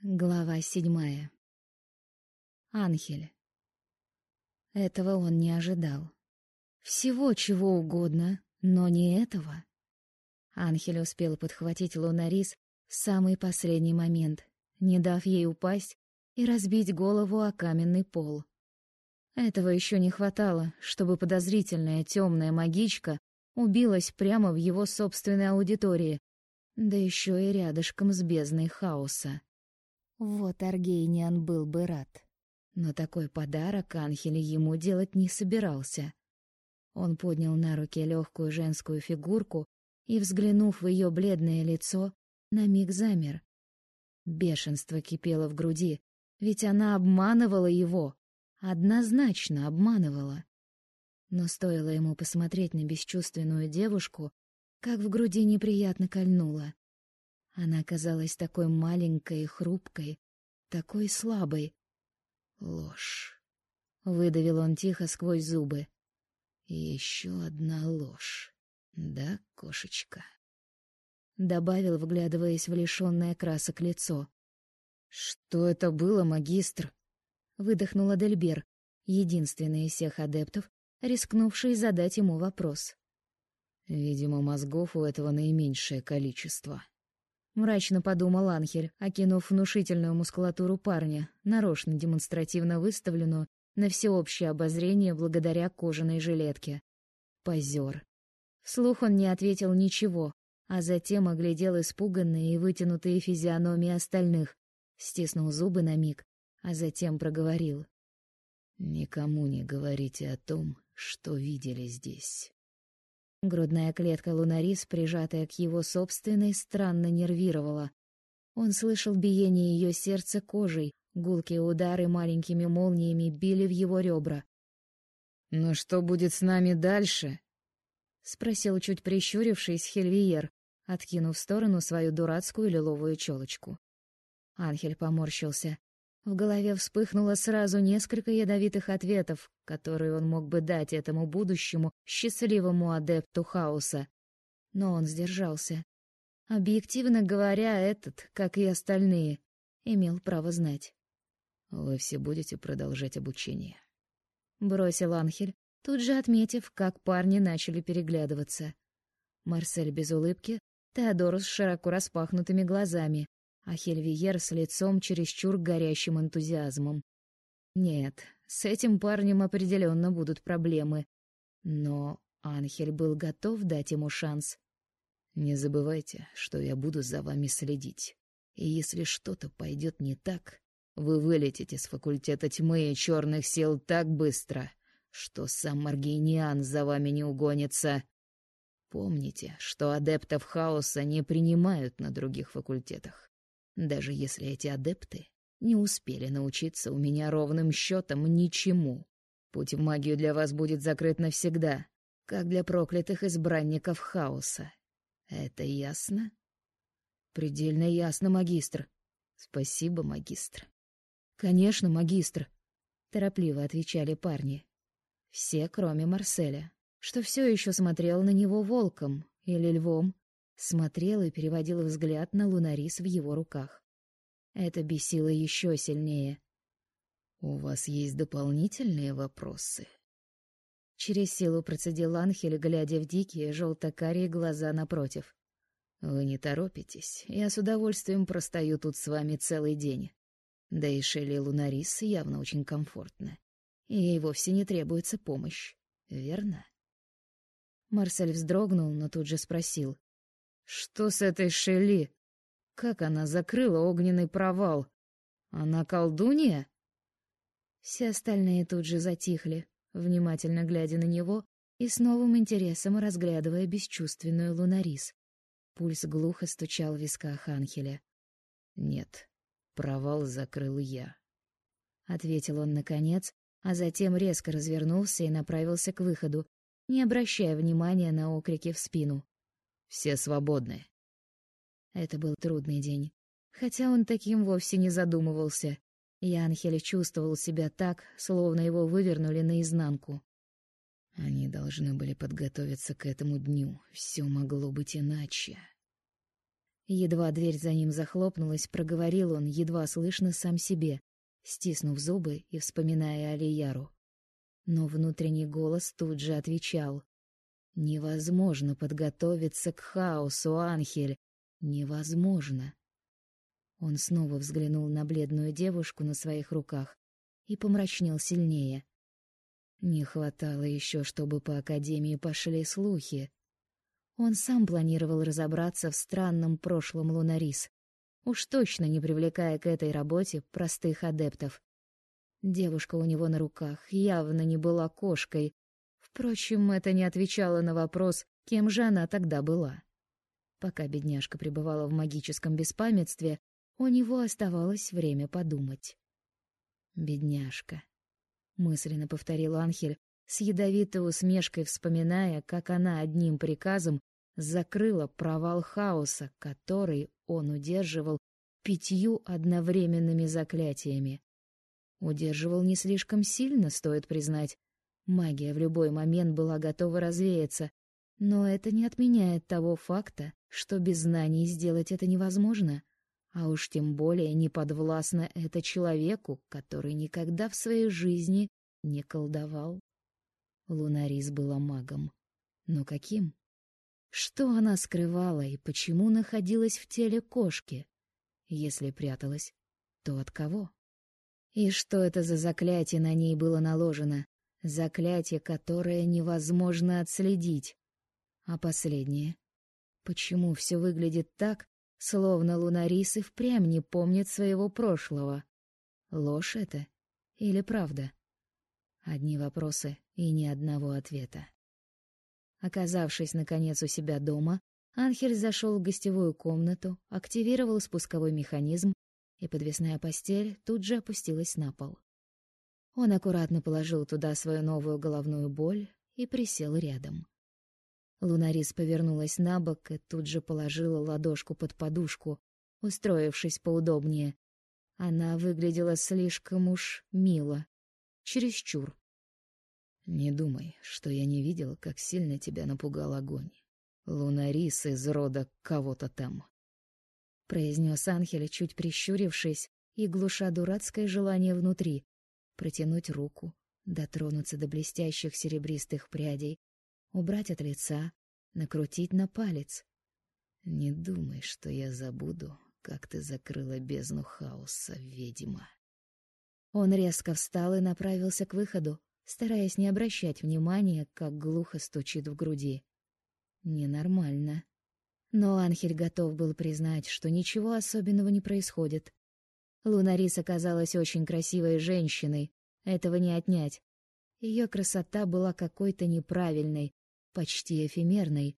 Глава седьмая. Анхель. Этого он не ожидал. Всего чего угодно, но не этого. Анхель успел подхватить Лунарис в самый последний момент, не дав ей упасть и разбить голову о каменный пол. Этого еще не хватало, чтобы подозрительная темная магичка убилась прямо в его собственной аудитории, да еще и рядышком с бездной хаоса. Вот Аргейниан был бы рад. Но такой подарок Анхель ему делать не собирался. Он поднял на руки легкую женскую фигурку и, взглянув в ее бледное лицо, на миг замер. Бешенство кипело в груди, ведь она обманывала его, однозначно обманывала. Но стоило ему посмотреть на бесчувственную девушку, как в груди неприятно кольнуло. Она казалась такой маленькой и хрупкой, такой слабой. Ложь. Выдавил он тихо сквозь зубы. Еще одна ложь. Да, кошечка? Добавил, вглядываясь в лишенное красок лицо. «Что это было, магистр?» Выдохнула Дельбер, единственный из всех адептов, рискнувший задать ему вопрос. «Видимо, мозгов у этого наименьшее количество», — мрачно подумал Анхель, окинув внушительную мускулатуру парня, нарочно демонстративно выставленную на всеобщее обозрение благодаря кожаной жилетке. Позер. Вслух он не ответил ничего, а затем оглядел испуганные и вытянутые физиономии остальных, стиснул зубы на миг, а затем проговорил. «Никому не говорите о том, что видели здесь». Грудная клетка Лунарис, прижатая к его собственной, странно нервировала. Он слышал биение ее сердца кожей, гулкие удары маленькими молниями били в его ребра. «Но что будет с нами дальше?» — спросил чуть прищурившись Хельвиер, откинув в сторону свою дурацкую лиловую челочку. Анхель поморщился. В голове вспыхнуло сразу несколько ядовитых ответов, которые он мог бы дать этому будущему счастливому адепту хаоса. Но он сдержался. Объективно говоря, этот, как и остальные, имел право знать. «Вы все будете продолжать обучение», — бросил Анхель, тут же отметив, как парни начали переглядываться. Марсель без улыбки, Теодор с широко распахнутыми глазами, а Хельвиер с лицом чересчур горящим энтузиазмом. Нет, с этим парнем определенно будут проблемы. Но Анхель был готов дать ему шанс. «Не забывайте, что я буду за вами следить. И если что-то пойдет не так, вы вылетите с факультета тьмы и черных сил так быстро, что сам Маргиниан за вами не угонится. Помните, что адептов хаоса не принимают на других факультетах даже если эти адепты не успели научиться у меня ровным счетом ничему. Путь в магию для вас будет закрыт навсегда, как для проклятых избранников хаоса. Это ясно? Предельно ясно, магистр. Спасибо, магистр. Конечно, магистр, торопливо отвечали парни. Все, кроме Марселя, что все еще смотрел на него волком или львом, смотрел и переводил взгляд на лунарис в его руках. Это бесило еще сильнее. «У вас есть дополнительные вопросы?» Через силу процедил Анхель, глядя в дикие желто-карие глаза напротив. «Вы не торопитесь, я с удовольствием простою тут с вами целый день. Да и Шелли Лунарис явно очень комфортно. Ей вовсе не требуется помощь, верно?» Марсель вздрогнул, но тут же спросил. Что с этой Шелли? Как она закрыла огненный провал? Она колдунья? Все остальные тут же затихли, внимательно глядя на него и с новым интересом разглядывая бесчувственную лунарис. Пульс глухо стучал в висках Анхеля. «Нет, провал закрыл я», — ответил он наконец, а затем резко развернулся и направился к выходу, не обращая внимания на окрики в спину. Все свободны. Это был трудный день. Хотя он таким вовсе не задумывался. И Анхель чувствовал себя так, словно его вывернули наизнанку. Они должны были подготовиться к этому дню. Все могло быть иначе. Едва дверь за ним захлопнулась, проговорил он, едва слышно сам себе, стиснув зубы и вспоминая Алияру. Но внутренний голос тут же отвечал. «Невозможно подготовиться к хаосу, Анхель. Невозможно». Он снова взглянул на бледную девушку на своих руках и помрачнел сильнее. Не хватало еще, чтобы по Академии пошли слухи. Он сам планировал разобраться в странном прошлом Лунарис, уж точно не привлекая к этой работе простых адептов. Девушка у него на руках явно не была кошкой. Впрочем, это не отвечало на вопрос, кем же она тогда была. Пока бедняжка пребывала в магическом беспамятстве, у него оставалось время подумать. «Бедняжка», — мысленно повторил Анхель, с ядовитой усмешкой вспоминая, как она одним приказом закрыла провал хаоса, который он удерживал пятью одновременными заклятиями. Удерживал не слишком сильно, стоит признать. Магия в любой момент была готова развеяться, но это не отменяет того факта, что без знаний сделать это невозможно. А уж тем более не подвластно это человеку, который никогда в своей жизни не колдовал. Лунарис была магом. Но каким? Что она скрывала и почему находилась в теле кошки? Если пряталась, то от кого? И что это за заклятие на ней было наложено? Заклятие, которое невозможно отследить. А последнее? Почему все выглядит так, словно Лунарис и впрямь не помнит своего прошлого? Ложь это или правда? Одни вопросы и ни одного ответа. Оказавшись, наконец, у себя дома, Анхель зашел в гостевую комнату, активировал спусковой механизм и подвесная постель тут же опустилась на пол. Он аккуратно положил туда свою новую головную боль и присел рядом. Лунарис повернулась на бок и тут же положила ладошку под подушку, устроившись поудобнее. Она выглядела слишком уж мило, чересчур. «Не думай, что я не видел, как сильно тебя напугал огонь. Лунарис из рода кого-то там произнес Анхель, чуть прищурившись и глуша дурацкое желание внутри протянуть руку, дотронуться до блестящих серебристых прядей, убрать от лица, накрутить на палец. Не думай, что я забуду, как ты закрыла бездну хаоса, ведьма. Он резко встал и направился к выходу, стараясь не обращать внимания, как глухо стучит в груди. Ненормально. Но Анхель готов был признать, что ничего особенного не происходит. Лунарис оказалась очень красивой женщиной, этого не отнять. Ее красота была какой-то неправильной, почти эфемерной.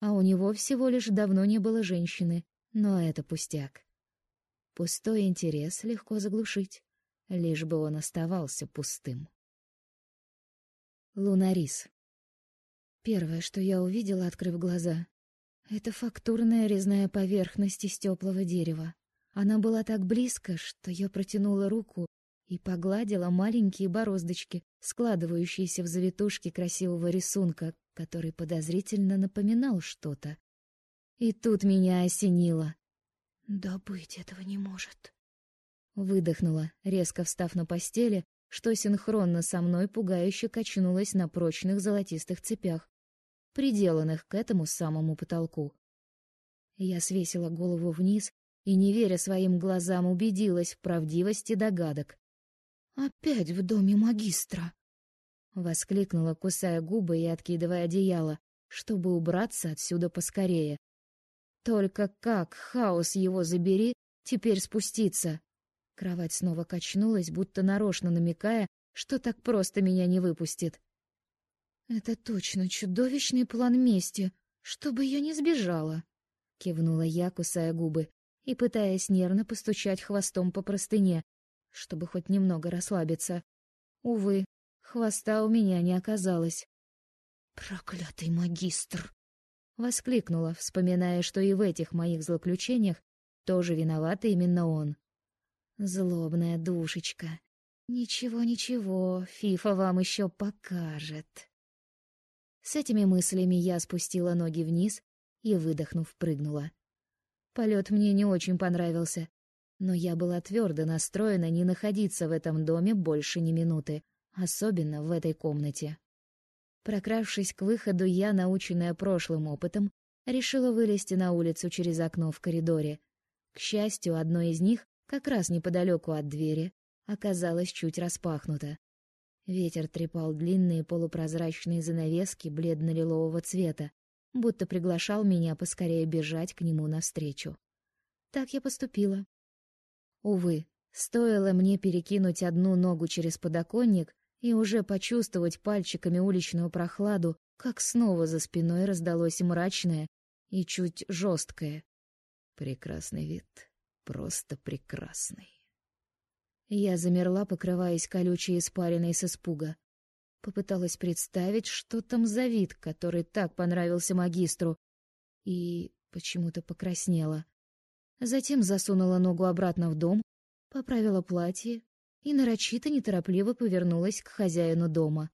А у него всего лишь давно не было женщины, но это пустяк. Пустой интерес легко заглушить, лишь бы он оставался пустым. Лунарис. Первое, что я увидела, открыв глаза, это фактурная резная поверхность из теплого дерева. Она была так близко, что я протянула руку и погладила маленькие бороздочки, складывающиеся в завитушки красивого рисунка, который подозрительно напоминал что-то. И тут меня осенило. «Да быть этого не может!» Выдохнула, резко встав на постели, что синхронно со мной пугающе качнулась на прочных золотистых цепях, приделанных к этому самому потолку. Я свесила голову вниз и, не веря своим глазам, убедилась в правдивости догадок. «Опять в доме магистра!» — воскликнула, кусая губы и откидывая одеяло, чтобы убраться отсюда поскорее. «Только как, хаос его забери, теперь спуститься!» Кровать снова качнулась, будто нарочно намекая, что так просто меня не выпустит. Это точно чудовищный план мести, чтобы я не сбежала, кивнула я, кусая губы и пытаясь нервно постучать хвостом по простыне, чтобы хоть немного расслабиться. Увы, хвоста у меня не оказалось. Проклятый магистр, воскликнула, вспоминая, что и в этих моих злоключениях тоже виноват именно он. Злобная душечка. Ничего, ничего, Фифа вам еще покажет. С этими мыслями я спустила ноги вниз и, выдохнув, прыгнула. Полет мне не очень понравился, но я была твердо настроена не находиться в этом доме больше ни минуты, особенно в этой комнате. Прокравшись к выходу, я, наученная прошлым опытом, решила вылезти на улицу через окно в коридоре. К счастью, одно из них, как раз неподалеку от двери, оказалось чуть распахнуто. Ветер трепал длинные полупрозрачные занавески бледно-лилового цвета, будто приглашал меня поскорее бежать к нему навстречу. Так я поступила. Увы, стоило мне перекинуть одну ногу через подоконник и уже почувствовать пальчиками уличную прохладу, как снова за спиной раздалось мрачное и чуть жесткое. Прекрасный вид, просто прекрасный. Я замерла, покрываясь колючей испариной с испуга. Попыталась представить, что там за вид, который так понравился магистру, и почему-то покраснела. Затем засунула ногу обратно в дом, поправила платье и нарочито неторопливо повернулась к хозяину дома.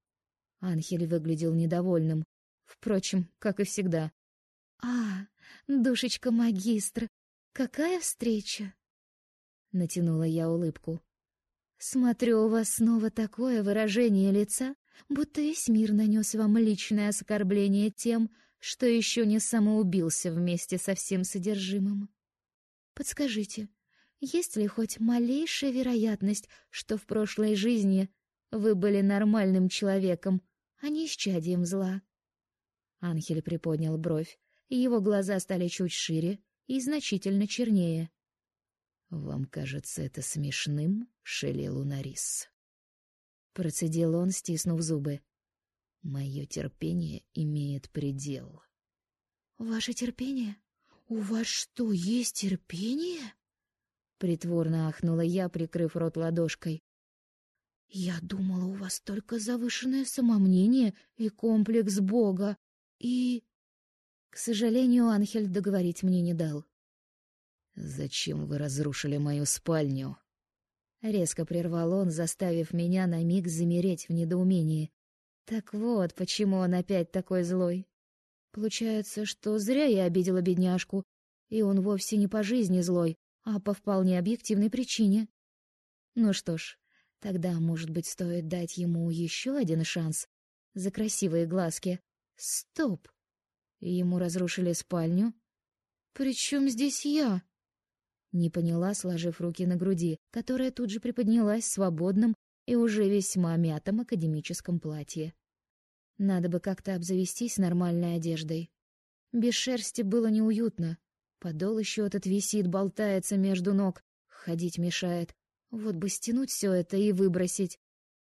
Анхель выглядел недовольным, впрочем, как и всегда. «А, душечка магистр, какая встреча!» Натянула я улыбку. «Смотрю, у вас снова такое выражение лица, будто весь мир нанес вам личное оскорбление тем, что еще не самоубился вместе со всем содержимым. Подскажите, есть ли хоть малейшая вероятность, что в прошлой жизни вы были нормальным человеком, а не исчадием зла?» Анхель приподнял бровь, и его глаза стали чуть шире и значительно чернее. «Вам кажется это смешным, Шелли Лунарис?» Процедил он, стиснув зубы. «Мое терпение имеет предел». «Ваше терпение? У вас что, есть терпение?» Притворно ахнула я, прикрыв рот ладошкой. «Я думала, у вас только завышенное самомнение и комплекс Бога, и...» К сожалению, Анхель договорить мне не дал. «Зачем вы разрушили мою спальню?» Резко прервал он, заставив меня на миг замереть в недоумении. Так вот, почему он опять такой злой. Получается, что зря я обидела бедняжку, и он вовсе не по жизни злой, а по вполне объективной причине. Ну что ж, тогда, может быть, стоит дать ему еще один шанс за красивые глазки. Стоп! Ему разрушили спальню? Причем здесь я? Не поняла, сложив руки на груди, которая тут же приподнялась свободным и уже весьма мятом академическом платье. Надо бы как-то обзавестись нормальной одеждой. Без шерсти было неуютно. Подол еще этот висит, болтается между ног, ходить мешает. Вот бы стянуть все это и выбросить.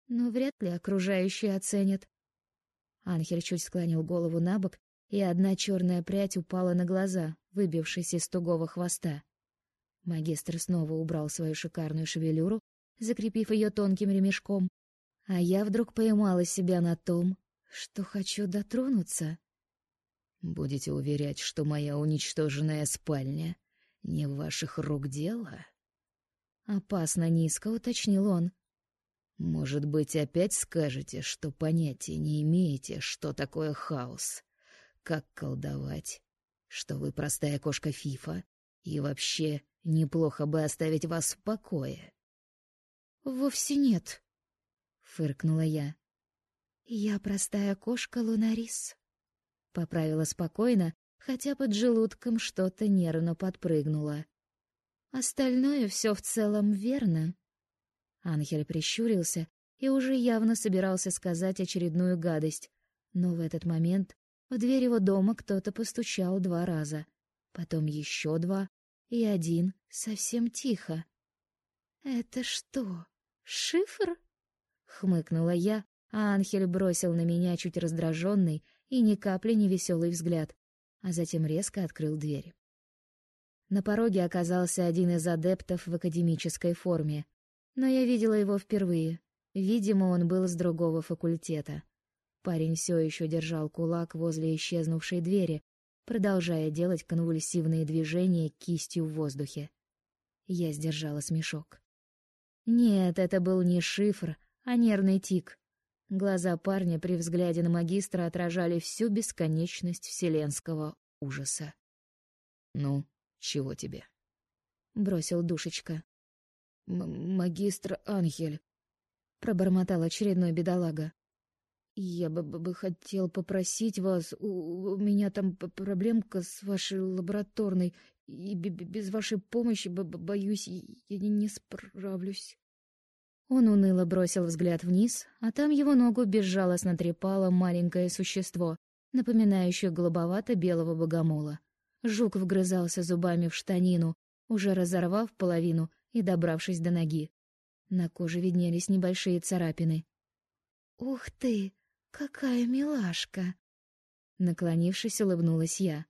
Но вряд ли окружающие оценят. Анхель чуть склонил голову на бок и одна черная прядь упала на глаза, выбившись из тугого хвоста. Магистр снова убрал свою шикарную шевелюру, закрепив ее тонким ремешком, а я вдруг поймала себя на том, что хочу дотронуться. «Будете уверять, что моя уничтоженная спальня не в ваших рук дело?» Опасно низко уточнил он. «Может быть, опять скажете, что понятия не имеете, что такое хаос?» как колдовать, что вы простая кошка Фифа, и вообще неплохо бы оставить вас в покое. Вовсе нет, фыркнула я. Я простая кошка Лунарис, поправила спокойно, хотя под желудком что-то нервно подпрыгнуло. Остальное все в целом верно. Анхель прищурился и уже явно собирался сказать очередную гадость, но в этот момент в дверь его дома кто-то постучал два раза, потом еще два и один совсем тихо. «Это что, шифр?» — хмыкнула я, а Анхель бросил на меня чуть раздраженный и ни капли не веселый взгляд, а затем резко открыл дверь. На пороге оказался один из адептов в академической форме, но я видела его впервые. Видимо, он был с другого факультета. Парень все еще держал кулак возле исчезнувшей двери, продолжая делать конвульсивные движения кистью в воздухе. Я сдержала смешок. Нет, это был не шифр, а нервный тик. Глаза парня при взгляде на магистра отражали всю бесконечность вселенского ужаса. «Ну, Чего тебе? Бросил душечка. «Магистр Анхель», — пробормотал очередной бедолага. «Я бы, бы хотел попросить вас, у, у меня там проблемка с вашей лабораторной, и без вашей помощи, б боюсь, я не справлюсь». Он уныло бросил взгляд вниз, а там его ногу безжалостно трепало маленькое существо, напоминающее голубовато-белого богомола. Жук вгрызался зубами в штанину, уже разорвав половину и добравшись до ноги. На коже виднелись небольшие царапины. «Ух ты, какая милашка!» Наклонившись, улыбнулась я.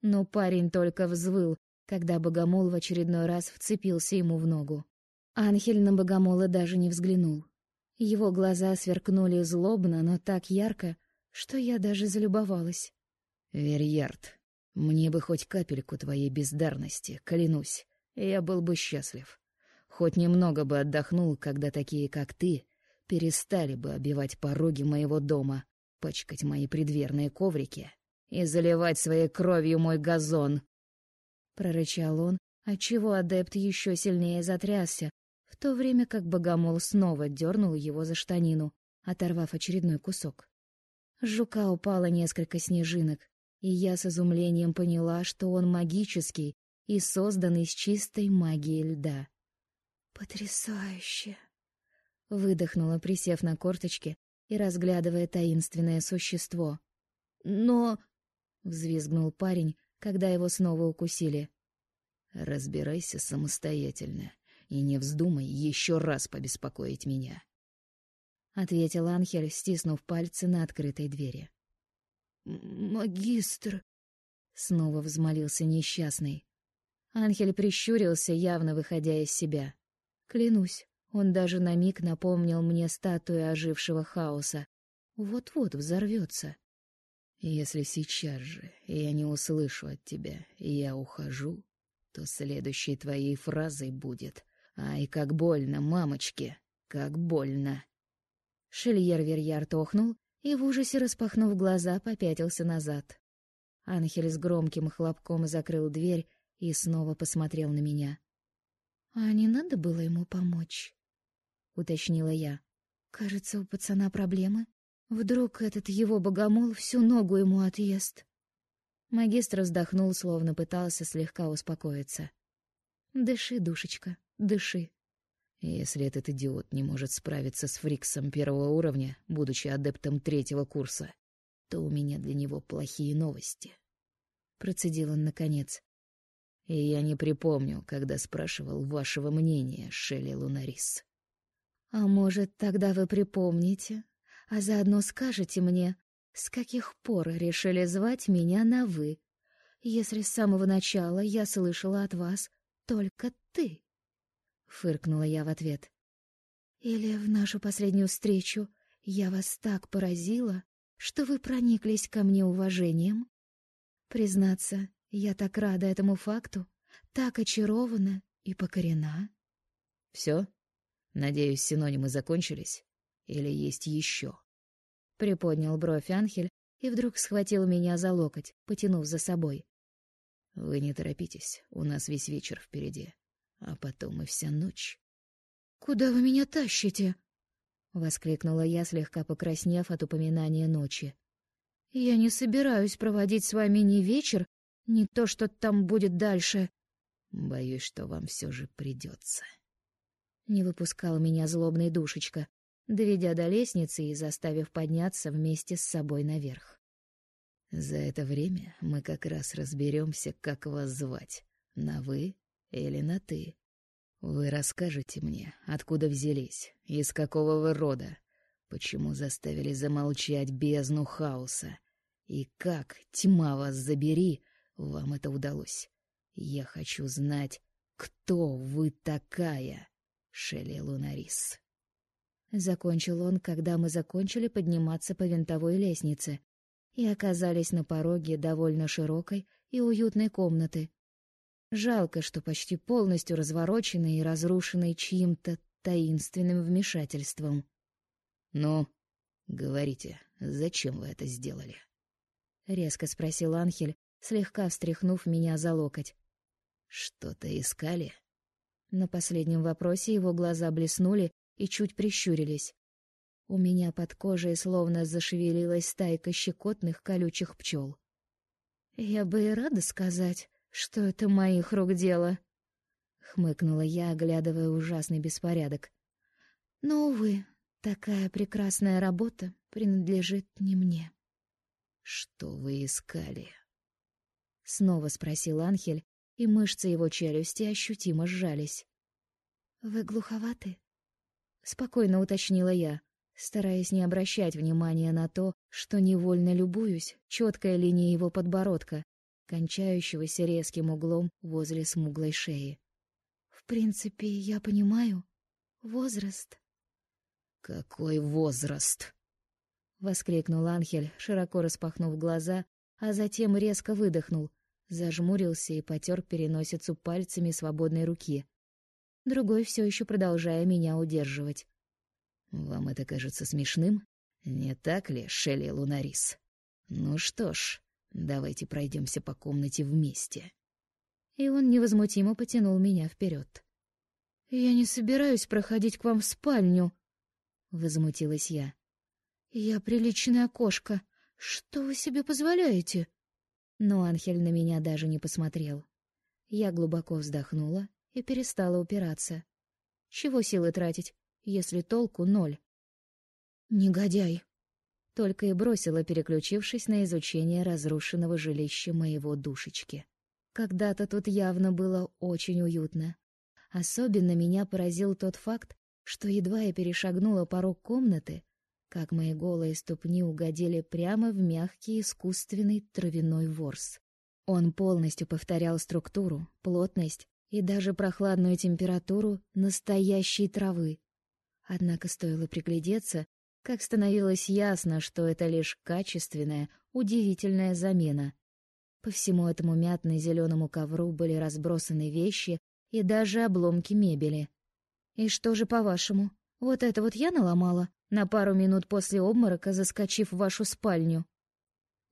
Но парень только взвыл, когда богомол в очередной раз вцепился ему в ногу. Анхель на богомола даже не взглянул. Его глаза сверкнули злобно, но так ярко, что я даже залюбовалась. «Верьярд, мне бы хоть капельку твоей бездарности, клянусь, я был бы счастлив. Хоть немного бы отдохнул, когда такие, как ты, перестали бы обивать пороги моего дома, пачкать мои предверные коврики и заливать своей кровью мой газон. Прорычал он, отчего адепт еще сильнее затрясся, в то время как богомол снова дернул его за штанину, оторвав очередной кусок. С жука упало несколько снежинок, и я с изумлением поняла, что он магический и создан из чистой магии льда. «Потрясающе!» — выдохнула, присев на корточки и разглядывая таинственное существо. «Но...» — взвизгнул парень, когда его снова укусили. «Разбирайся самостоятельно и не вздумай еще раз побеспокоить меня», — ответил Анхель, стиснув пальцы на открытой двери. «Магистр!» — снова взмолился несчастный. Анхель прищурился, явно выходя из себя. Клянусь, он даже на миг напомнил мне статую ожившего хаоса. Вот-вот взорвется. «Если сейчас же я не услышу от тебя, я ухожу, то следующей твоей фразой будет «Ай, как больно, мамочки, как больно!» Шельер Верьяр тохнул и в ужасе, распахнув глаза, попятился назад. Анхель с громким хлопком закрыл дверь и снова посмотрел на меня. «А не надо было ему помочь?» — уточнила я. «Кажется, у пацана проблемы. Вдруг этот его богомол всю ногу ему отъест?» Магистр вздохнул, словно пытался слегка успокоиться. «Дыши, душечка, дыши». Если этот идиот не может справиться с Фриксом первого уровня, будучи адептом третьего курса, то у меня для него плохие новости. Процедил он наконец. И я не припомню, когда спрашивал вашего мнения, Шелли Лунарис. А может, тогда вы припомните, а заодно скажете мне, с каких пор решили звать меня на «вы», если с самого начала я слышала от вас только «ты»? Фыркнула я в ответ. Или в нашу последнюю встречу я вас так поразила, что вы прониклись ко мне уважением? Признаться, я так рада этому факту, так очарована и покорена. Все? Надеюсь, синонимы закончились? Или есть еще? Приподнял бровь Анхель и вдруг схватил меня за локоть, потянув за собой. Вы не торопитесь, у нас весь вечер впереди, а потом и вся ночь. Куда вы меня тащите? воскликнула я, слегка покраснев от упоминания ночи. Я не собираюсь проводить с вами ни вечер, не то, что там будет дальше. Боюсь, что вам все же придется. Не выпускал меня злобный душечка, доведя до лестницы и заставив подняться вместе с собой наверх. За это время мы как раз разберемся, как вас звать, на «вы» или на «ты». Вы расскажете мне, откуда взялись, из какого вы рода, почему заставили замолчать бездну хаоса, и как, тьма вас забери, вам это удалось. Я хочу знать, кто вы такая, Шелли Лунарис. Закончил он, когда мы закончили подниматься по винтовой лестнице и оказались на пороге довольно широкой и уютной комнаты. Жалко, что почти полностью развороченной и разрушенной чьим-то таинственным вмешательством. «Ну, говорите, зачем вы это сделали?» — резко спросил Анхель, слегка встряхнув меня за локоть. Что-то искали? На последнем вопросе его глаза блеснули и чуть прищурились. У меня под кожей словно зашевелилась стайка щекотных колючих пчел. «Я бы и рада сказать, что это моих рук дело», — хмыкнула я, оглядывая ужасный беспорядок. «Но, увы, такая прекрасная работа принадлежит не мне». «Что вы искали?» Снова спросил Анхель, и мышцы его челюсти ощутимо сжались. «Вы глуховаты?» Спокойно уточнила я, стараясь не обращать внимания на то, что невольно любуюсь четкой линией его подбородка, кончающегося резким углом возле смуглой шеи. «В принципе, я понимаю. Возраст». «Какой возраст?» — воскликнул Анхель, широко распахнув глаза, а затем резко выдохнул, зажмурился и потер переносицу пальцами свободной руки другой все еще продолжая меня удерживать. «Вам это кажется смешным? Не так ли, Шелли Лунарис? Ну что ж, давайте пройдемся по комнате вместе». И он невозмутимо потянул меня вперед. «Я не собираюсь проходить к вам в спальню», — возмутилась я. «Я приличная кошка. Что вы себе позволяете?» Но Анхель на меня даже не посмотрел. Я глубоко вздохнула и перестала упираться. Чего силы тратить, если толку ноль? «Негодяй!» Только и бросила, переключившись на изучение разрушенного жилища моего душечки. Когда-то тут явно было очень уютно. Особенно меня поразил тот факт, что едва я перешагнула порог комнаты, как мои голые ступни угодили прямо в мягкий искусственный травяной ворс. Он полностью повторял структуру, плотность и даже прохладную температуру настоящей травы. Однако стоило приглядеться, как становилось ясно, что это лишь качественная, удивительная замена. По всему этому мятно-зеленому ковру были разбросаны вещи и даже обломки мебели. «И что же, по-вашему, вот это вот я наломала, на пару минут после обморока заскочив в вашу спальню?»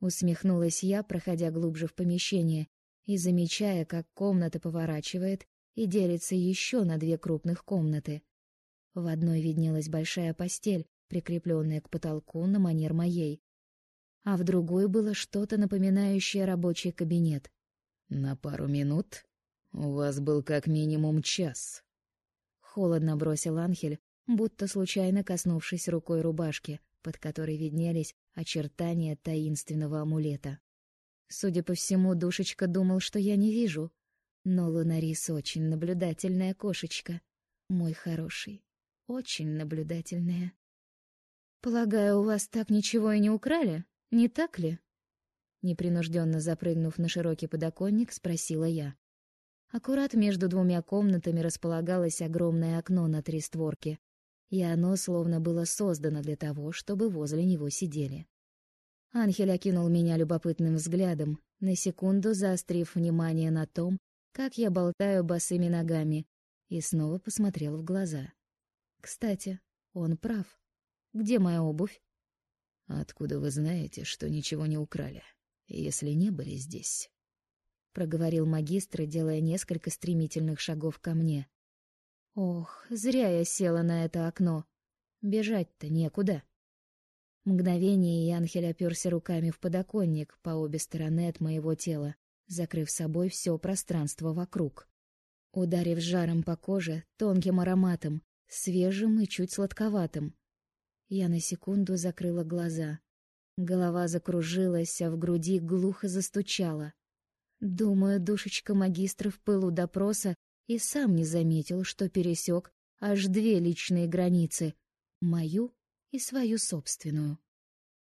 Усмехнулась я, проходя глубже в помещение и замечая, как комната поворачивает и делится еще на две крупных комнаты. В одной виднелась большая постель, прикрепленная к потолку на манер моей, а в другой было что-то напоминающее рабочий кабинет. «На пару минут? У вас был как минимум час», — холодно бросил Анхель, будто случайно коснувшись рукой рубашки, под которой виднелись очертания таинственного амулета. Судя по всему, душечка думал, что я не вижу. Но Лунарис очень наблюдательная кошечка. Мой хороший. Очень наблюдательная. Полагаю, у вас так ничего и не украли, не так ли? Непринужденно запрыгнув на широкий подоконник, спросила я. Аккурат между двумя комнатами располагалось огромное окно на три створки, и оно словно было создано для того, чтобы возле него сидели. Анхель окинул меня любопытным взглядом, на секунду заострив внимание на том, как я болтаю босыми ногами, и снова посмотрел в глаза. Кстати, он прав. Где моя обувь? Откуда вы знаете, что ничего не украли, если не были здесь? проговорил магистр, делая несколько стремительных шагов ко мне. Ох, зря я села на это окно. Бежать-то некуда. Мгновение, и Анхель оперся руками в подоконник по обе стороны от моего тела, закрыв собой все пространство вокруг. Ударив жаром по коже, тонким ароматом, свежим и чуть сладковатым. Я на секунду закрыла глаза. Голова закружилась, а в груди глухо застучала. Думаю, душечка магистра в пылу допроса и сам не заметил, что пересек аж две личные границы — мою и свою собственную.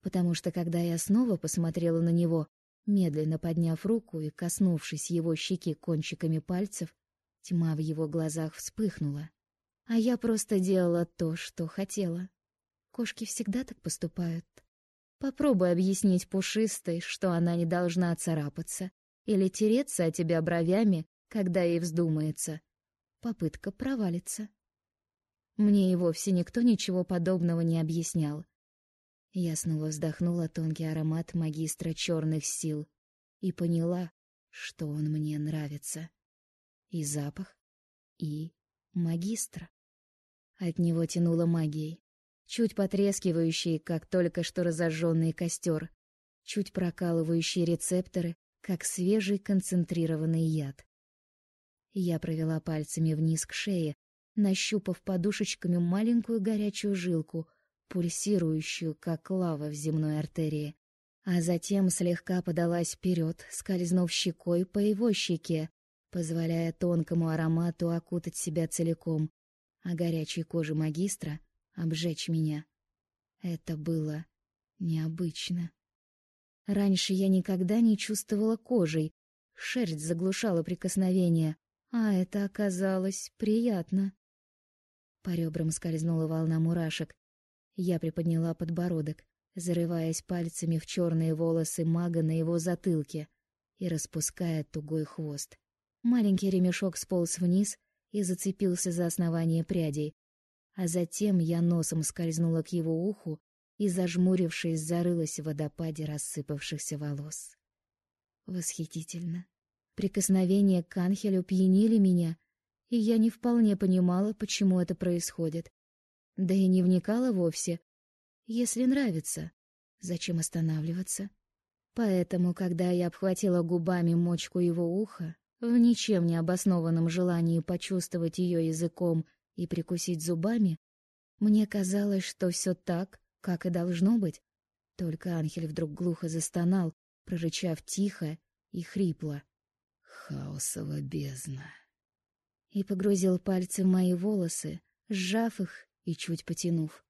Потому что когда я снова посмотрела на него, медленно подняв руку и коснувшись его щеки кончиками пальцев, тьма в его глазах вспыхнула. А я просто делала то, что хотела. Кошки всегда так поступают. Попробуй объяснить пушистой, что она не должна царапаться или тереться о тебя бровями, когда ей вздумается. Попытка провалится. Мне и вовсе никто ничего подобного не объяснял. Я снова вздохнула тонкий аромат магистра черных сил и поняла, что он мне нравится. и запах, и магистра. От него тянуло магией, чуть потрескивающей, как только что разожженный костер, чуть прокалывающие рецепторы, как свежий концентрированный яд. Я провела пальцами вниз к шее, нащупав подушечками маленькую горячую жилку, пульсирующую, как лава в земной артерии, а затем слегка подалась вперед, скользнув щекой по его щеке, позволяя тонкому аромату окутать себя целиком, а горячей коже магистра обжечь меня. Это было необычно. Раньше я никогда не чувствовала кожей, шерсть заглушала прикосновение, а это оказалось приятно. По ребрам скользнула волна мурашек. Я приподняла подбородок, зарываясь пальцами в черные волосы мага на его затылке и распуская тугой хвост. Маленький ремешок сполз вниз и зацепился за основание прядей, а затем я носом скользнула к его уху и, зажмурившись, зарылась в водопаде рассыпавшихся волос. Восхитительно. Прикосновения к Анхелю пьянили меня, и я не вполне понимала, почему это происходит. Да и не вникала вовсе. Если нравится, зачем останавливаться? Поэтому, когда я обхватила губами мочку его уха, в ничем не обоснованном желании почувствовать ее языком и прикусить зубами, мне казалось, что все так, как и должно быть. Только Анхель вдруг глухо застонал, прорычав тихо и хрипло. «Хаосова бездна!» И погрузил пальцы в мои волосы, сжав их и чуть потянув.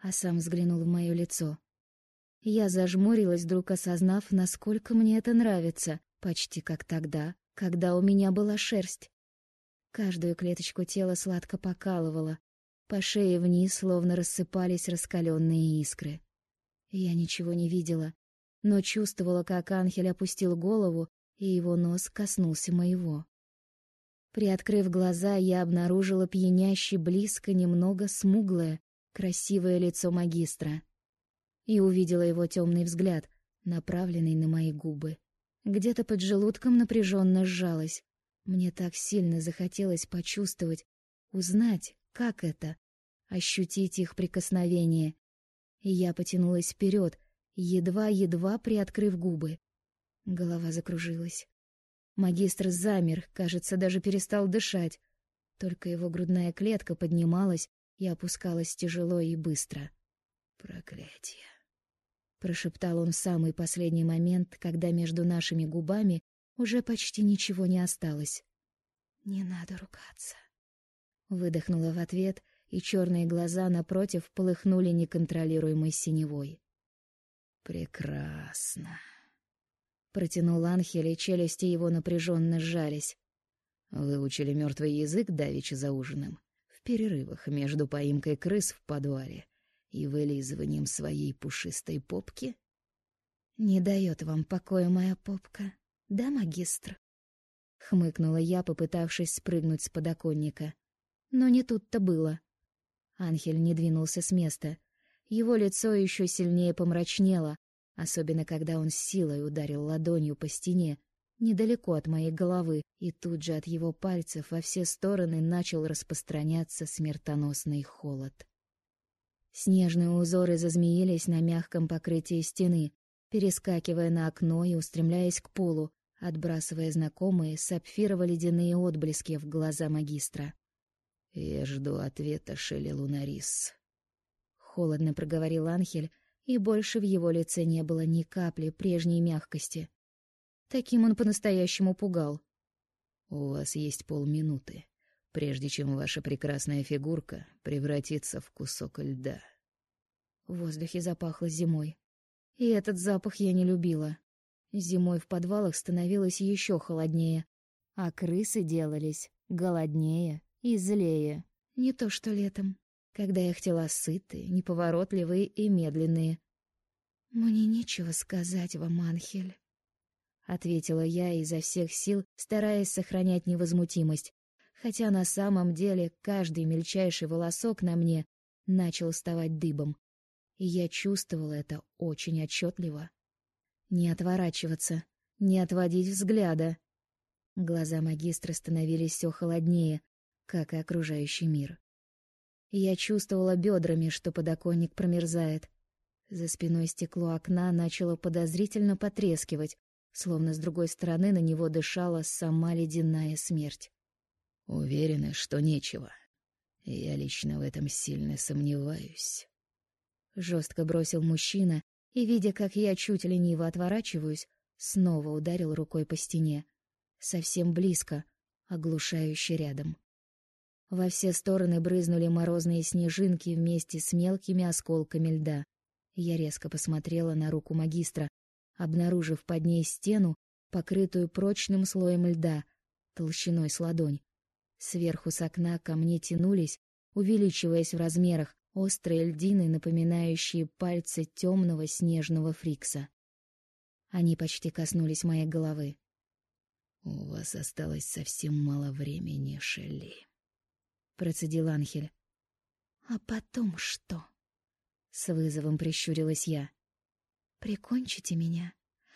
А сам взглянул в мое лицо. Я зажмурилась, вдруг осознав, насколько мне это нравится, почти как тогда, когда у меня была шерсть. Каждую клеточку тела сладко покалывало, по шее вниз словно рассыпались раскаленные искры. Я ничего не видела, но чувствовала, как Анхель опустил голову, и его нос коснулся моего. Приоткрыв глаза, я обнаружила пьяняще близко немного смуглое, красивое лицо магистра и увидела его темный взгляд, направленный на мои губы. Где-то под желудком напряженно сжалось. Мне так сильно захотелось почувствовать, узнать, как это? Ощутить их прикосновение. И я потянулась вперед, едва-едва приоткрыв губы. Голова закружилась. Магистр замер, кажется, даже перестал дышать. Только его грудная клетка поднималась и опускалась тяжело и быстро. Проклятие. Прошептал он в самый последний момент, когда между нашими губами уже почти ничего не осталось. «Не надо ругаться», Выдохнула в ответ, и черные глаза напротив полыхнули неконтролируемой синевой. «Прекрасно!» Протянул Анхель, и челюсти его напряженно сжались. «Выучили мертвый язык давеча за ужином, в перерывах между поимкой крыс в подвале и вылизыванием своей пушистой попки?» «Не дает вам покоя моя попка, да, магистр?» Хмыкнула я, попытавшись спрыгнуть с подоконника. Но не тут-то было. Анхель не двинулся с места. Его лицо еще сильнее помрачнело, особенно когда он силой ударил ладонью по стене, недалеко от моей головы, и тут же от его пальцев во все стороны начал распространяться смертоносный холод. Снежные узоры зазмеились на мягком покрытии стены, перескакивая на окно и устремляясь к полу, отбрасывая знакомые сапфирово-ледяные отблески в глаза магистра. «Я жду ответа, Шелли Лунарис», — холодно проговорил Анхель, и больше в его лице не было ни капли прежней мягкости. Таким он по-настоящему пугал. «У вас есть полминуты, прежде чем ваша прекрасная фигурка превратится в кусок льда». В воздухе запахло зимой. И этот запах я не любила. Зимой в подвалах становилось еще холоднее, а крысы делались голоднее и злее. Не то что летом, когда их тела сытые, неповоротливые и медленные. «Мне нечего сказать вам, Анхель», — ответила я изо всех сил, стараясь сохранять невозмутимость, хотя на самом деле каждый мельчайший волосок на мне начал вставать дыбом, и я чувствовала это очень отчетливо. Не отворачиваться, не отводить взгляда. Глаза магистра становились все холоднее, как и окружающий мир. Я чувствовала бедрами, что подоконник промерзает. За спиной стекло окна начало подозрительно потрескивать, словно с другой стороны на него дышала сама ледяная смерть. Уверены, что нечего. Я лично в этом сильно сомневаюсь. Жестко бросил мужчина, и, видя, как я чуть лениво отворачиваюсь, снова ударил рукой по стене. Совсем близко, оглушающе рядом. Во все стороны брызнули морозные снежинки вместе с мелкими осколками льда. Я резко посмотрела на руку магистра, обнаружив под ней стену, покрытую прочным слоем льда, толщиной с ладонь. Сверху с окна ко мне тянулись, увеличиваясь в размерах, острые льдины, напоминающие пальцы темного снежного фрикса. Они почти коснулись моей головы. «У вас осталось совсем мало времени, Шелли», — процедил Анхель. «А потом что?» — с вызовом прищурилась я. «Прикончите меня,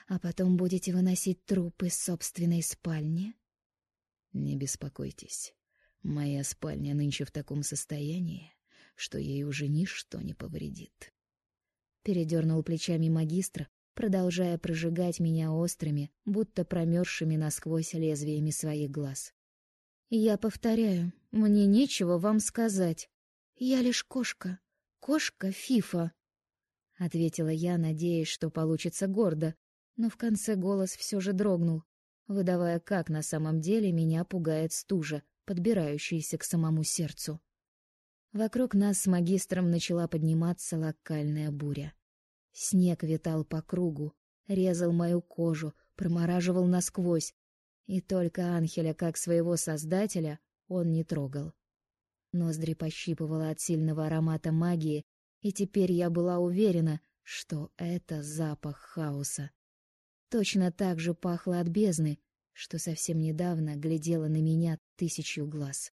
а потом будете выносить труп из собственной спальни?» «Не беспокойтесь, моя спальня нынче в таком состоянии, что ей уже ничто не повредит. Передернул плечами магистра, продолжая прожигать меня острыми, будто промерзшими насквозь лезвиями своих глаз. «Я повторяю, мне нечего вам сказать. Я лишь кошка. Кошка Фифа», — ответила я, надеясь, что получится гордо, но в конце голос все же дрогнул, выдавая, как на самом деле меня пугает стужа, подбирающаяся к самому сердцу. Вокруг нас с магистром начала подниматься локальная буря. Снег витал по кругу, резал мою кожу, промораживал насквозь, и только Анхеля, как своего создателя, он не трогал. Ноздри пощипывало от сильного аромата магии, и теперь я была уверена, что это запах хаоса. Точно так же пахло от бездны, что совсем недавно глядела на меня тысячу глаз.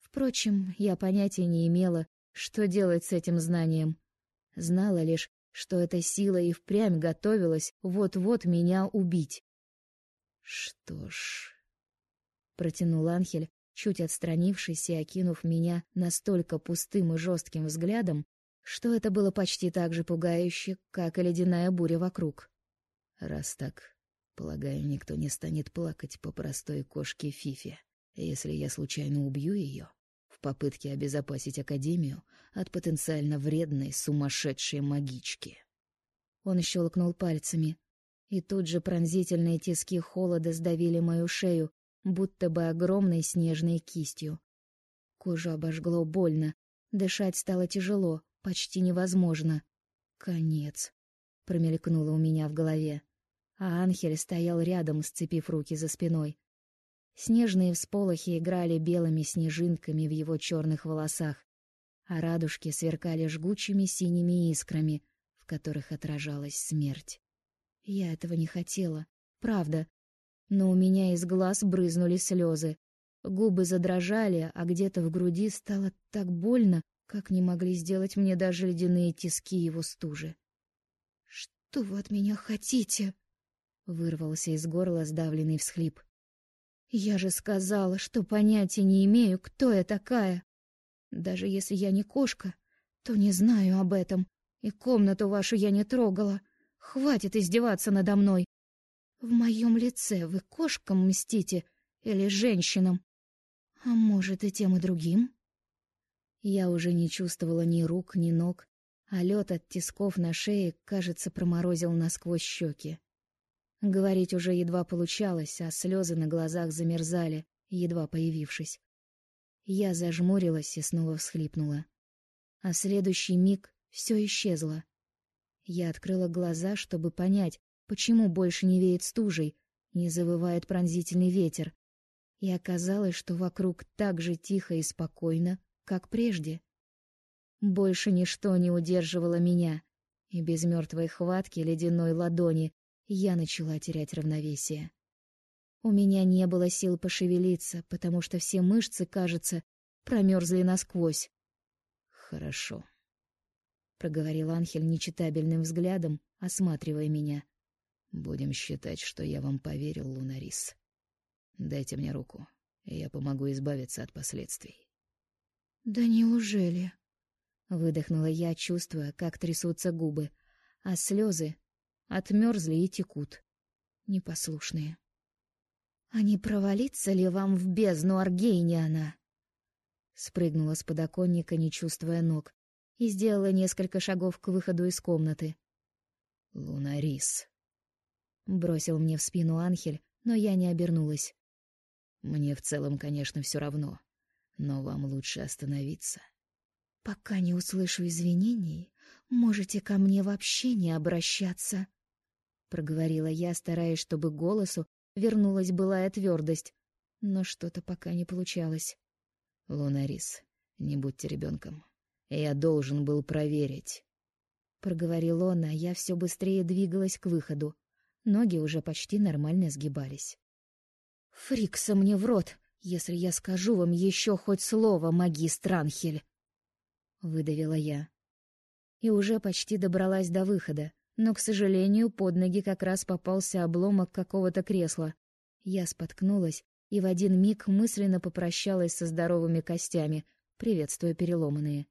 Впрочем, я понятия не имела, что делать с этим знанием. Знала лишь, что эта сила и впрямь готовилась вот-вот меня убить. «Что ж...» — протянул Анхель, чуть отстранившись и окинув меня настолько пустым и жестким взглядом, что это было почти так же пугающе, как и ледяная буря вокруг. «Раз так, полагаю, никто не станет плакать по простой кошке Фифе, если я случайно убью ее попытке обезопасить Академию от потенциально вредной сумасшедшей магички. Он щелкнул пальцами, и тут же пронзительные тиски холода сдавили мою шею, будто бы огромной снежной кистью. Кожу обожгло больно, дышать стало тяжело, почти невозможно. «Конец», — промелькнуло у меня в голове. А Анхель стоял рядом, сцепив руки за спиной. Снежные всполохи играли белыми снежинками в его черных волосах, а радужки сверкали жгучими синими искрами, в которых отражалась смерть. Я этого не хотела, правда, но у меня из глаз брызнули слезы. Губы задрожали, а где-то в груди стало так больно, как не могли сделать мне даже ледяные тиски его стужи. «Что вы от меня хотите?» — вырвался из горла сдавленный всхлип. Я же сказала, что понятия не имею, кто я такая. Даже если я не кошка, то не знаю об этом, и комнату вашу я не трогала. Хватит издеваться надо мной. В моем лице вы кошкам мстите или женщинам? А может, и тем и другим? Я уже не чувствовала ни рук, ни ног, а лед от тисков на шее, кажется, проморозил насквозь щеки. Говорить уже едва получалось, а слезы на глазах замерзали, едва появившись. Я зажмурилась и снова всхлипнула. А следующий миг все исчезло. Я открыла глаза, чтобы понять, почему больше не веет стужей, не завывает пронзительный ветер. И оказалось, что вокруг так же тихо и спокойно, как прежде. Больше ничто не удерживало меня, и без мертвой хватки ледяной ладони я начала терять равновесие. У меня не было сил пошевелиться, потому что все мышцы, кажется, промерзли насквозь. «Хорошо», — проговорил Анхель нечитабельным взглядом, осматривая меня. «Будем считать, что я вам поверил, Лунарис. Дайте мне руку, и я помогу избавиться от последствий. «Да неужели?» — выдохнула я, чувствуя, как трясутся губы, а слезы отмерзли и текут. Непослушные. «А не провалиться ли вам в бездну Аргейниана?» Спрыгнула с подоконника, не чувствуя ног, и сделала несколько шагов к выходу из комнаты. «Лунарис», — бросил мне в спину Анхель, но я не обернулась. «Мне в целом, конечно, все равно, но вам лучше остановиться». «Пока не услышу извинений, можете ко мне вообще не обращаться», — проговорила я, стараясь, чтобы голосу вернулась былая твердость, но что-то пока не получалось. «Лунарис, не будьте ребенком. Я должен был проверить». Проговорил он, а я все быстрее двигалась к выходу. Ноги уже почти нормально сгибались. «Фрикса мне в рот, если я скажу вам еще хоть слово, магистр Анхель!» Выдавила я. И уже почти добралась до выхода, но, к сожалению, под ноги как раз попался обломок какого-то кресла. Я споткнулась и в один миг мысленно попрощалась со здоровыми костями, приветствуя переломанные.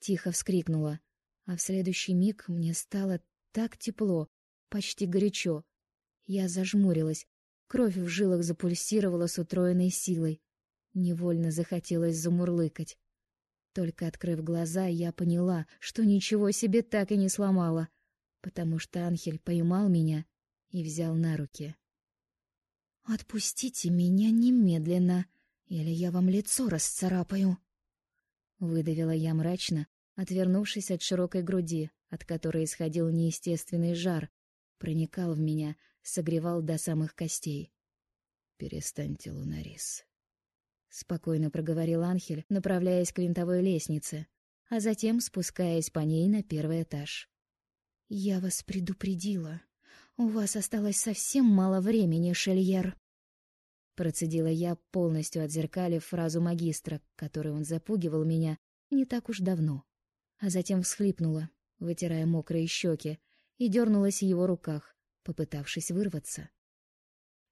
Тихо вскрикнула, а в следующий миг мне стало так тепло, почти горячо. Я зажмурилась, кровь в жилах запульсировала с утроенной силой. Невольно захотелось замурлыкать. Только открыв глаза, я поняла, что ничего себе так и не сломала, потому что Анхель поймал меня и взял на руки. «Отпустите меня немедленно, или я вам лицо расцарапаю!» Выдавила я мрачно, отвернувшись от широкой груди, от которой исходил неестественный жар, проникал в меня, согревал до самых костей. «Перестаньте, Лунарис», — спокойно проговорил Анхель, направляясь к винтовой лестнице, а затем спускаясь по ней на первый этаж. «Я вас предупредила», «У вас осталось совсем мало времени, Шельер», — процедила я, полностью отзеркалив фразу магистра, которой он запугивал меня не так уж давно. А затем всхлипнула, вытирая мокрые щеки, и дернулась в его руках, попытавшись вырваться.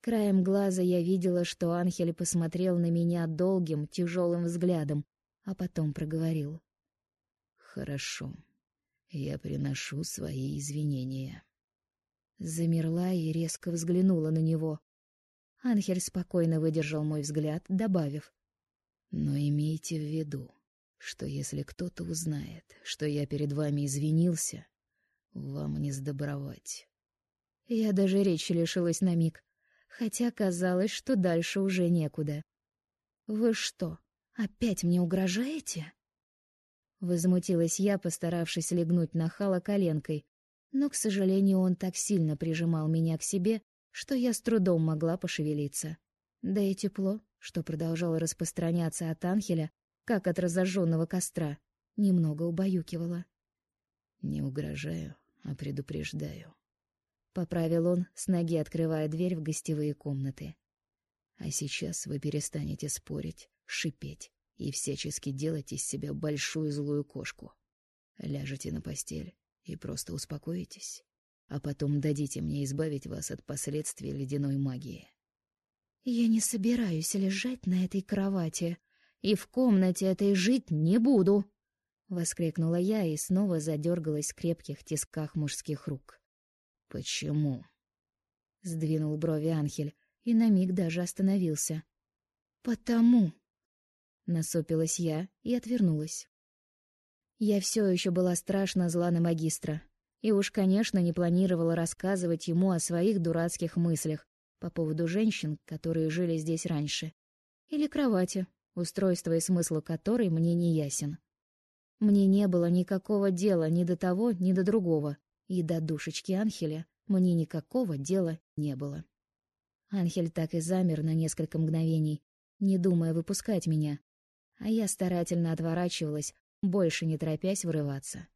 Краем глаза я видела, что Анхель посмотрел на меня долгим, тяжелым взглядом, а потом проговорил. «Хорошо, я приношу свои извинения». Замерла и резко взглянула на него. Анхель спокойно выдержал мой взгляд, добавив. «Но имейте в виду, что если кто-то узнает, что я перед вами извинился, вам не сдобровать». Я даже речи лишилась на миг, хотя казалось, что дальше уже некуда. «Вы что, опять мне угрожаете?» Возмутилась я, постаравшись легнуть нахала коленкой, но, к сожалению, он так сильно прижимал меня к себе, что я с трудом могла пошевелиться. Да и тепло, что продолжало распространяться от Анхеля, как от разожженного костра, немного убаюкивало. «Не угрожаю, а предупреждаю», — поправил он, с ноги открывая дверь в гостевые комнаты. «А сейчас вы перестанете спорить, шипеть и всячески делать из себя большую злую кошку. Ляжете на постель и просто успокоитесь, а потом дадите мне избавить вас от последствий ледяной магии. Я не собираюсь лежать на этой кровати, и в комнате этой жить не буду, воскликнула я и снова задергалась в крепких тисках мужских рук. Почему? сдвинул брови Анхель и на миг даже остановился. Потому насупилась я и отвернулась. Я все еще была страшно зла на магистра. И уж, конечно, не планировала рассказывать ему о своих дурацких мыслях по поводу женщин, которые жили здесь раньше. Или кровати, устройство и смысл которой мне не ясен. Мне не было никакого дела ни до того, ни до другого, и до душечки Анхеля мне никакого дела не было. Анхель так и замер на несколько мгновений, не думая выпускать меня, а я старательно отворачивалась, больше не торопясь врываться.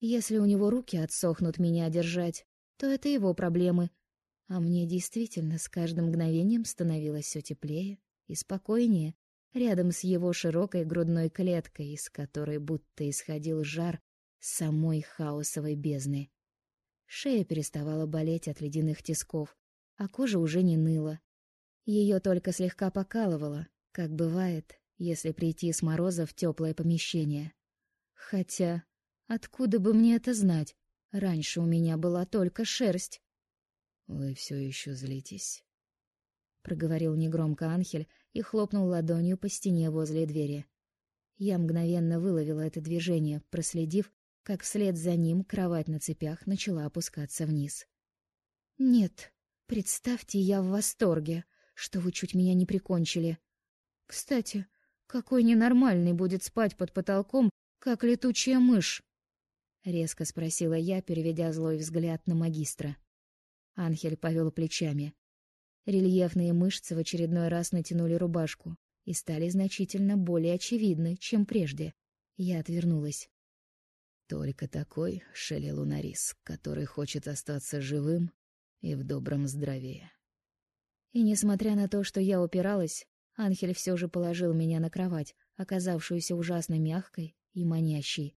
Если у него руки отсохнут меня держать, то это его проблемы, а мне действительно с каждым мгновением становилось все теплее и спокойнее рядом с его широкой грудной клеткой, из которой будто исходил жар самой хаосовой бездны. Шея переставала болеть от ледяных тисков, а кожа уже не ныла. Ее только слегка покалывало, как бывает, если прийти с мороза в теплое помещение. Хотя, откуда бы мне это знать? Раньше у меня была только шерсть. «Вы все еще злитесь?» — проговорил негромко Анхель и хлопнул ладонью по стене возле двери. Я мгновенно выловила это движение, проследив, как вслед за ним кровать на цепях начала опускаться вниз. «Нет, представьте, я в восторге, что вы чуть меня не прикончили. Кстати, какой ненормальный будет спать под потолком, как летучая мышь?» — резко спросила я, переведя злой взгляд на магистра. Анхель повел плечами. Рельефные мышцы в очередной раз натянули рубашку и стали значительно более очевидны, чем прежде. Я отвернулась. Только такой, Шелли Лунарис, который хочет остаться живым и в добром здравии. И несмотря на то, что я упиралась, Анхель все же положил меня на кровать, оказавшуюся ужасно мягкой и манящей.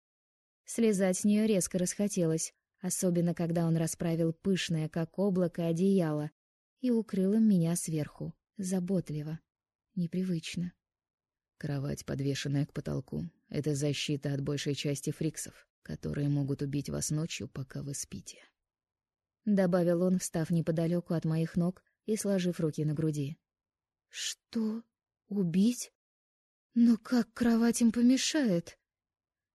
Слезать с нее резко расхотелось, особенно когда он расправил пышное, как облако, одеяло и укрыл им меня сверху, заботливо, непривычно. Кровать, подвешенная к потолку, — это защита от большей части фриксов которые могут убить вас ночью, пока вы спите. Добавил он, встав неподалеку от моих ног и сложив руки на груди. Что? Убить? Но как кровать им помешает?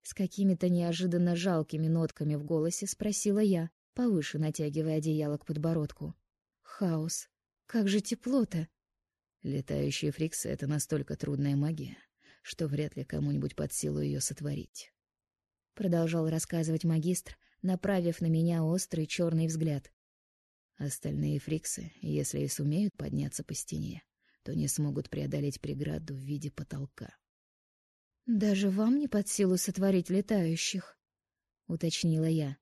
С какими-то неожиданно жалкими нотками в голосе спросила я, повыше натягивая одеяло к подбородку. Хаос. Как же тепло-то. Летающие фриксы — это настолько трудная магия, что вряд ли кому-нибудь под силу ее сотворить продолжал рассказывать магистр, направив на меня острый черный взгляд. Остальные фриксы, если и сумеют подняться по стене, то не смогут преодолеть преграду в виде потолка. Даже вам не под силу сотворить летающих, уточнила я.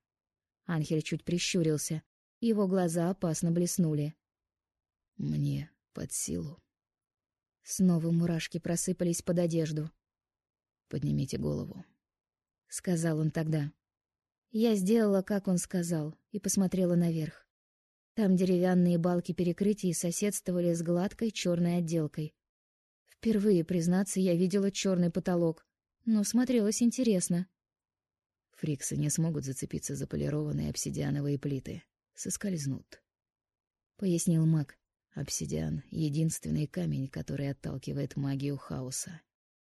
Анхель чуть прищурился, его глаза опасно блеснули. Мне под силу. Снова мурашки просыпались под одежду. Поднимите голову, — сказал он тогда. Я сделала, как он сказал, и посмотрела наверх. Там деревянные балки перекрытий соседствовали с гладкой черной отделкой. Впервые, признаться, я видела черный потолок, но смотрелось интересно. Фриксы не смогут зацепиться за полированные обсидиановые плиты. Соскользнут. Пояснил маг. Обсидиан — единственный камень, который отталкивает магию хаоса.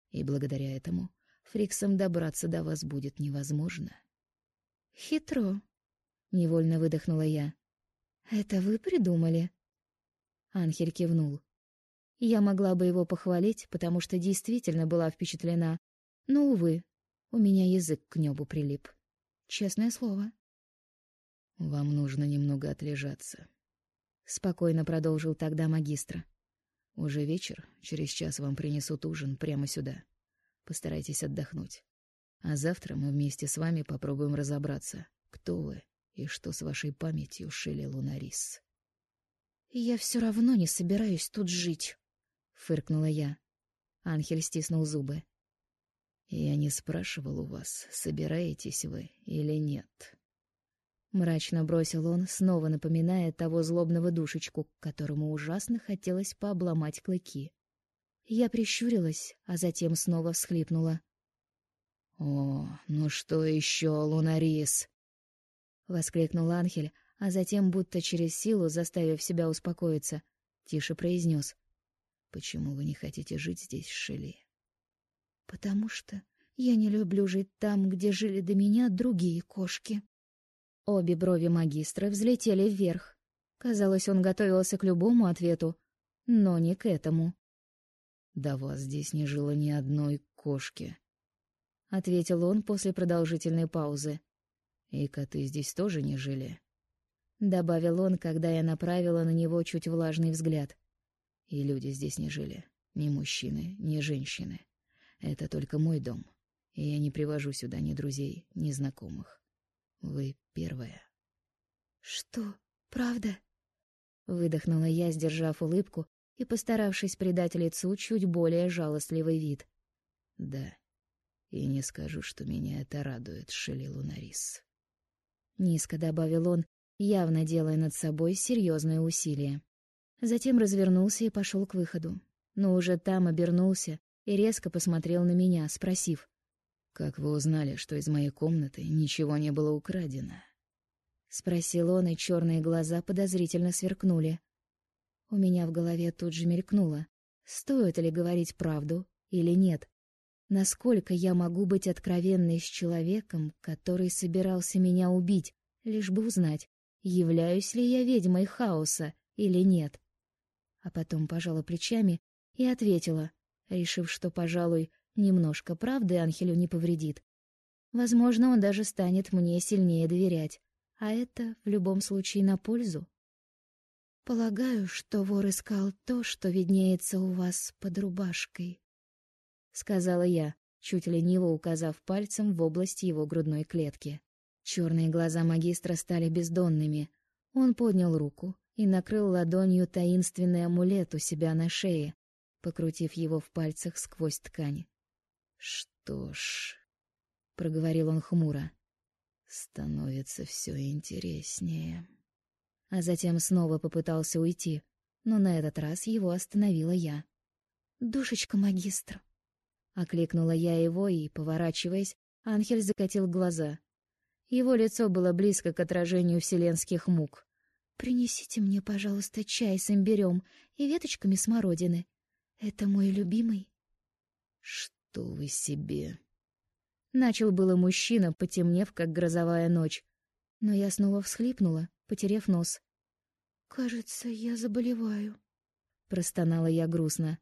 И благодаря этому Фриксом добраться до вас будет невозможно. Хитро, невольно выдохнула я. Это вы придумали? Анхель кивнул. Я могла бы его похвалить, потому что действительно была впечатлена, но увы, у меня язык к небу прилип. Честное слово. Вам нужно немного отлежаться, спокойно продолжил тогда магистр. Уже вечер, через час вам принесут ужин прямо сюда. Постарайтесь отдохнуть. А завтра мы вместе с вами попробуем разобраться, кто вы и что с вашей памятью, Шелли Лунарис. «Я все равно не собираюсь тут жить», — фыркнула я. Анхель стиснул зубы. «Я не спрашивал у вас, собираетесь вы или нет». Мрачно бросил он, снова напоминая того злобного душечку, которому ужасно хотелось пообломать клыки. Я прищурилась, а затем снова всхлипнула. «О, ну что еще, Лунарис?» — воскликнул Анхель, а затем, будто через силу, заставив себя успокоиться, тише произнес. «Почему вы не хотите жить здесь, Шелли?» «Потому что я не люблю жить там, где жили до меня другие кошки». Обе брови магистра взлетели вверх. Казалось, он готовился к любому ответу, но не к этому. «Да вас здесь не жило ни одной кошки», — ответил он после продолжительной паузы. «И коты здесь тоже не жили», — добавил он, когда я направила на него чуть влажный взгляд. «И люди здесь не жили, ни мужчины, ни женщины. Это только мой дом, и я не привожу сюда ни друзей, ни знакомых. Вы первая». «Что, правда?» — выдохнула я, сдержав улыбку, и постаравшись придать лицу чуть более жалостливый вид. «Да, и не скажу, что меня это радует, Шелли Лунарис». Низко добавил он, явно делая над собой серьезное усилие. Затем развернулся и пошел к выходу. Но уже там обернулся и резко посмотрел на меня, спросив. «Как вы узнали, что из моей комнаты ничего не было украдено?» Спросил он, и черные глаза подозрительно сверкнули. У меня в голове тут же мелькнуло. Стоит ли говорить правду или нет? Насколько я могу быть откровенной с человеком, который собирался меня убить, лишь бы узнать, являюсь ли я ведьмой хаоса или нет? А потом пожала плечами и ответила, решив, что, пожалуй, немножко правды Анхелю не повредит. Возможно, он даже станет мне сильнее доверять, а это в любом случае на пользу. Полагаю, что вор искал то, что виднеется у вас под рубашкой, сказала я, чуть лениво указав пальцем в область его грудной клетки. Черные глаза магистра стали бездонными. Он поднял руку и накрыл ладонью таинственный амулет у себя на шее, покрутив его в пальцах сквозь ткань. Что ж, проговорил он хмуро. Становится все интереснее. А затем снова попытался уйти, но на этот раз его остановила я. Душечка магистр, окликнула я его и, поворачиваясь, Анхель закатил глаза. Его лицо было близко к отражению вселенских мук. Принесите мне, пожалуйста, чай с имбирем и веточками смородины. Это мой любимый. Что вы себе? Начал было мужчина, потемнев, как грозовая ночь. Но я снова всхлипнула, потеряв нос. «Кажется, я заболеваю», — простонала я грустно.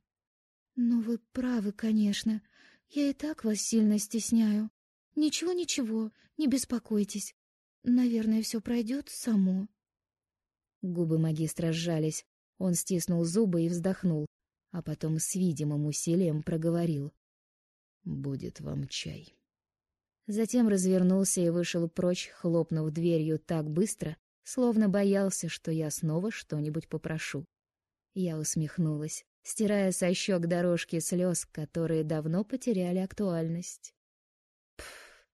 «Ну, вы правы, конечно. Я и так вас сильно стесняю. Ничего-ничего, не беспокойтесь. Наверное, все пройдет само». Губы магистра сжались. Он стиснул зубы и вздохнул, а потом с видимым усилием проговорил. «Будет вам чай». Затем развернулся и вышел прочь, хлопнув дверью так быстро, словно боялся, что я снова что-нибудь попрошу. Я усмехнулась, стирая со щек дорожки слез, которые давно потеряли актуальность. Пф,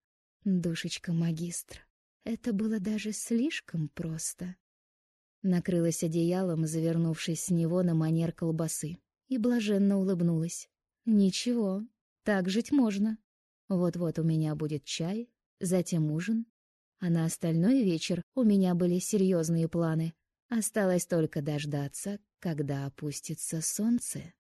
душечка магистра, это было даже слишком просто. Накрылась одеялом, завернувшись с него на манер колбасы, и блаженно улыбнулась. Ничего, так жить можно. Вот-вот у меня будет чай, затем ужин, а на остальной вечер у меня были серьезные планы. Осталось только дождаться, когда опустится солнце.